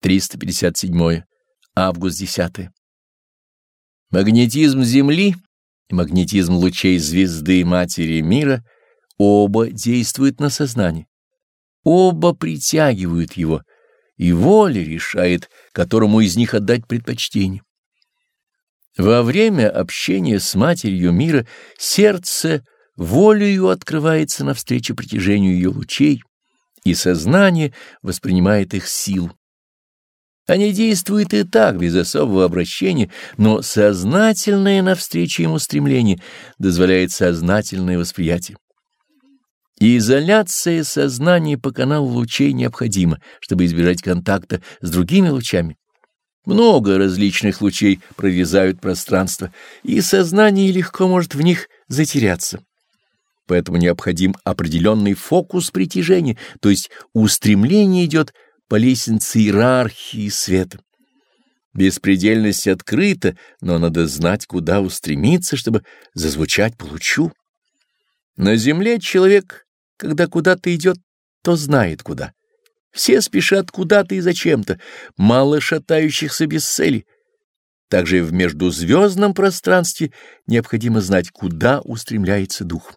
357. Август 10. Магнетизм Земли и магнетизм лучей звезды Матери Мира оба действуют на сознание. Оба притягивают его, и воля решает, которому из них отдать предпочтение. Во время общения с Матерью Мира сердце волею открывается навстречу притяжению ее лучей, и сознание воспринимает их силу. Они действуют и так, без особого обращения, но сознательное навстречу ему стремление дозволяет сознательное восприятие. изоляция сознания по каналу лучей необходима, чтобы избежать контакта с другими лучами. Много различных лучей прорезают пространство, и сознание легко может в них затеряться. Поэтому необходим определенный фокус притяжения, то есть устремление идет по лестнице иерархии света. Беспредельность открыта, но надо знать, куда устремиться, чтобы зазвучать по лучу. На земле человек, когда куда-то идет, то знает куда. Все спешат куда-то и зачем-то, мало шатающихся без цели. Также в междузвездном пространстве необходимо знать, куда устремляется дух.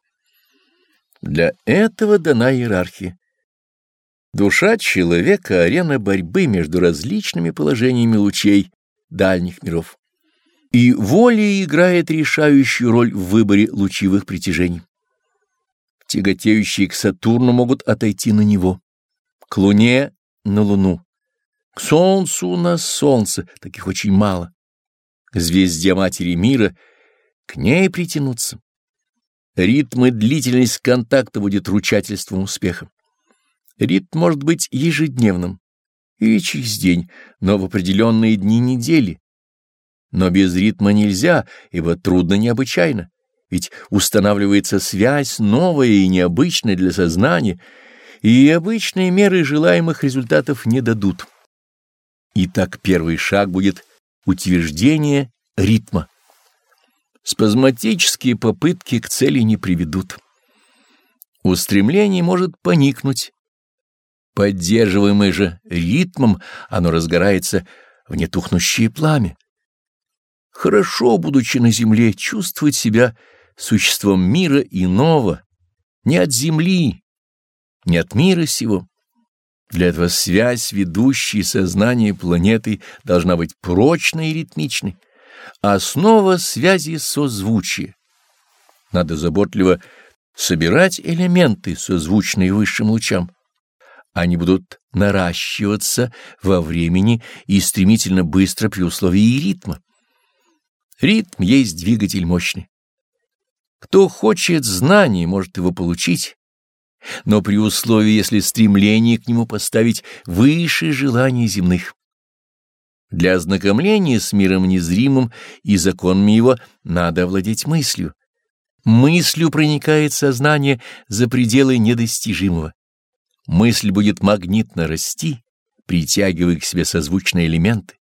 Для этого дана иерархия. Душа человека — арена борьбы между различными положениями лучей дальних миров. И воля играет решающую роль в выборе лучевых притяжений. Тяготеющие к Сатурну могут отойти на него, к Луне — на Луну, к Солнцу — на Солнце, таких очень мало, к звезде Матери Мира — к ней притянуться. Ритм и длительность контакта будет ручательством успеха. Ритм может быть ежедневным или через день, но в определенные дни недели. Но без ритма нельзя, ибо трудно необычайно, ведь устанавливается связь новая и необычная для сознания, и обычные меры желаемых результатов не дадут. Итак, первый шаг будет утверждение ритма. Спазматические попытки к цели не приведут. Устремление может поникнуть, Поддерживаемое же ритмом, оно разгорается в нетухнущее пламя. Хорошо, будучи на земле, чувствовать себя существом мира иного, не от земли, не от мира сего. Для этого связь, ведущей сознание планеты, должна быть прочной и ритмичной. Основа связи — созвучие. Надо заботливо собирать элементы, созвучные высшим лучам они будут наращиваться во времени и стремительно быстро при условии ритма. Ритм есть двигатель мощный. Кто хочет знаний, может его получить, но при условии, если стремление к нему поставить выше желаний земных. Для ознакомления с миром незримым и законами его надо овладеть мыслью. Мыслью проникает сознание за пределы недостижимого. Мысль будет магнитно расти, притягивая к себе созвучные элементы.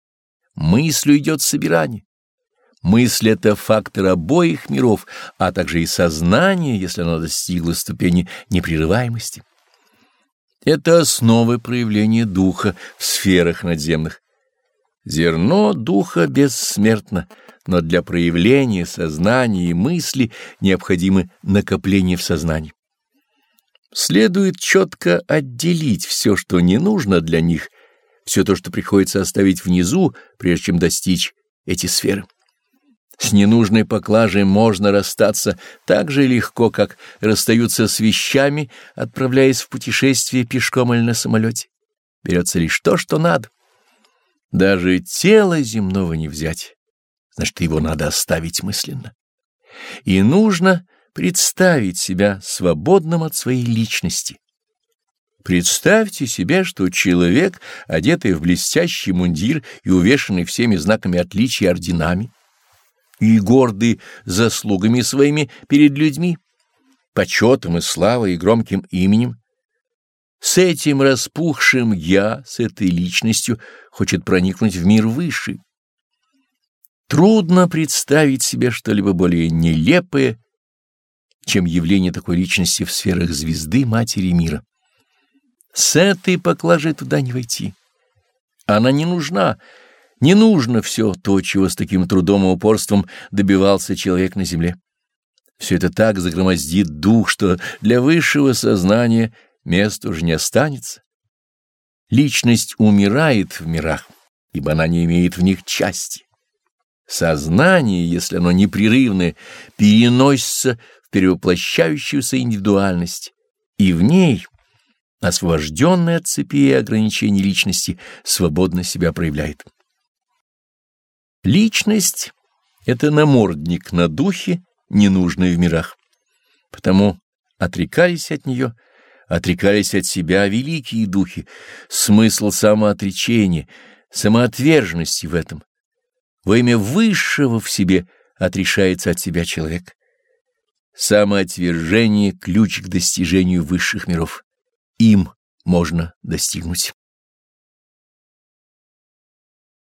Мыслью идет собирание. Мысль — это фактор обоих миров, а также и сознание, если оно достигло ступени непрерываемости. Это основы проявления духа в сферах надземных. Зерно духа бессмертно, но для проявления сознания и мысли необходимы накопления в сознании. Следует четко отделить все, что не нужно для них, все то, что приходится оставить внизу, прежде чем достичь эти сферы. С ненужной поклажей можно расстаться так же легко, как расстаются с вещами, отправляясь в путешествие пешком или на самолете. Берется лишь то, что надо. Даже тело земного не взять, значит, его надо оставить мысленно. И нужно представить себя свободным от своей личности. Представьте себе, что человек, одетый в блестящий мундир и увешанный всеми знаками отличия орденами, и гордый заслугами своими перед людьми, почетом и славой и громким именем, с этим распухшим «я», с этой личностью, хочет проникнуть в мир высший. Трудно представить себе что-либо более нелепое чем явление такой личности в сферах звезды Матери Мира. С этой поклажей туда не войти. Она не нужна, не нужно все то, чего с таким трудом и упорством добивался человек на земле. Все это так загромоздит дух, что для высшего сознания места уже не останется. Личность умирает в мирах, ибо она не имеет в них части. Сознание, если оно непрерывное, переносится в перевоплощающуюся индивидуальность, и в ней, освобожденная от цепи и ограничений личности, свободно себя проявляет. Личность — это намордник на духе, ненужный в мирах. Потому отрекались от нее, отрекались от себя великие духи, смысл самоотречения, самоотверженности в этом. Во имя высшего в себе отрешается от себя человек. Самоотвержение — ключ к достижению высших миров. Им можно достигнуть.